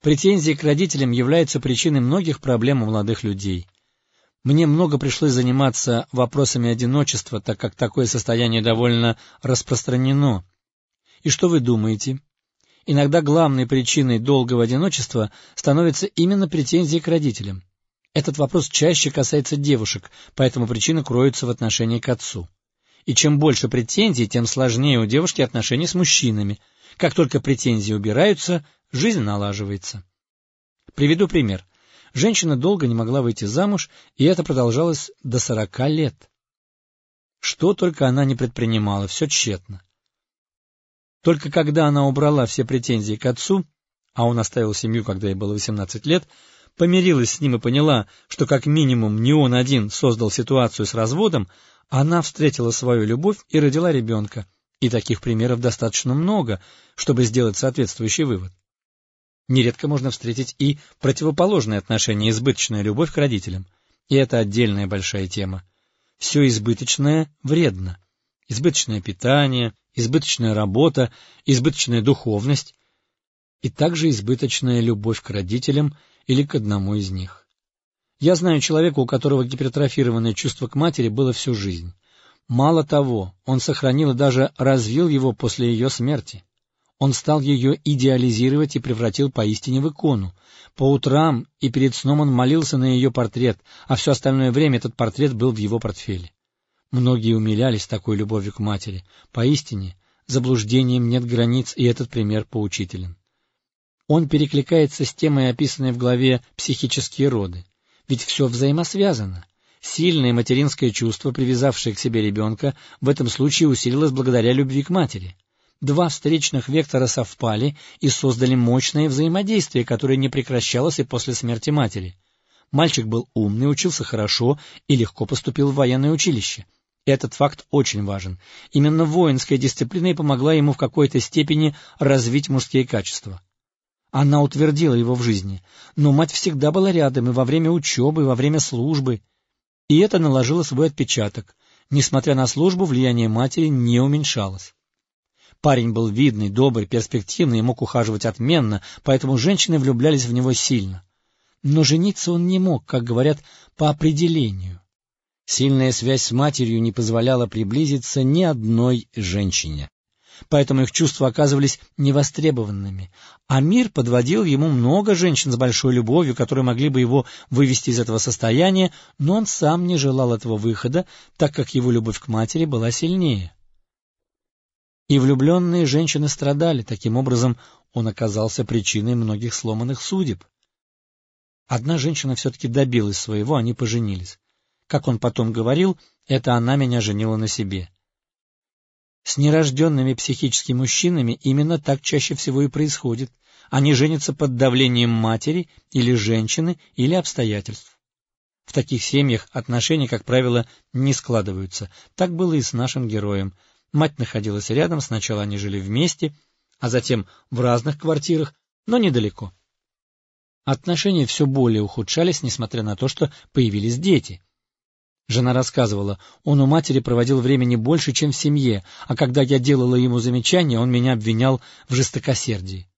Претензии к родителям являются причиной многих проблем у молодых людей. Мне много пришлось заниматься вопросами одиночества, так как такое состояние довольно распространено. И что вы думаете? Иногда главной причиной долгого одиночества становятся именно претензии к родителям. Этот вопрос чаще касается девушек, поэтому причина кроется в отношении к отцу. И чем больше претензий, тем сложнее у девушки отношения с мужчинами. Как только претензии убираются, жизнь налаживается. Приведу пример. Женщина долго не могла выйти замуж, и это продолжалось до сорока лет. Что только она не предпринимала, все тщетно. Только когда она убрала все претензии к отцу, а он оставил семью, когда ей было 18 лет, помирилась с ним и поняла, что как минимум не он один создал ситуацию с разводом, она встретила свою любовь и родила ребенка. И таких примеров достаточно много, чтобы сделать соответствующий вывод. Нередко можно встретить и противоположное отношение, избыточная любовь к родителям. И это отдельная большая тема. Все избыточное вредно. Избыточное питание, избыточная работа, избыточная духовность и также избыточная любовь к родителям или к одному из них. Я знаю человека, у которого гипертрофированное чувство к матери было всю жизнь. Мало того, он сохранил и даже развил его после ее смерти. Он стал ее идеализировать и превратил поистине в икону. По утрам и перед сном он молился на ее портрет, а все остальное время этот портрет был в его портфеле. Многие умилялись такой любовью к матери. Поистине, заблуждением нет границ, и этот пример поучителен. Он перекликается с темой, описанной в главе «Психические роды». Ведь все взаимосвязано. Сильное материнское чувство, привязавшее к себе ребенка, в этом случае усилилось благодаря любви к матери. Два встречных вектора совпали и создали мощное взаимодействие, которое не прекращалось и после смерти матери. Мальчик был умный, учился хорошо и легко поступил в военное училище. Этот факт очень важен. Именно воинская дисциплина и помогла ему в какой-то степени развить мужские качества. Она утвердила его в жизни, но мать всегда была рядом и во время учебы, и во время службы. И это наложило свой отпечаток. Несмотря на службу, влияние матери не уменьшалось. Парень был видный, добрый, перспективный и мог ухаживать отменно, поэтому женщины влюблялись в него сильно. Но жениться он не мог, как говорят, по определению. Сильная связь с матерью не позволяла приблизиться ни одной женщине поэтому их чувства оказывались невостребованными, а мир подводил ему много женщин с большой любовью, которые могли бы его вывести из этого состояния, но он сам не желал этого выхода, так как его любовь к матери была сильнее. И влюбленные женщины страдали, таким образом он оказался причиной многих сломанных судеб. Одна женщина все-таки добилась своего, они поженились. Как он потом говорил, это она меня женила на себе. С нерожденными психическими мужчинами именно так чаще всего и происходит. Они женятся под давлением матери или женщины или обстоятельств. В таких семьях отношения, как правило, не складываются. Так было и с нашим героем. Мать находилась рядом, сначала они жили вместе, а затем в разных квартирах, но недалеко. Отношения все более ухудшались, несмотря на то, что появились дети. Жена рассказывала, он у матери проводил времени больше, чем в семье, а когда я делала ему замечания, он меня обвинял в жестокосердии.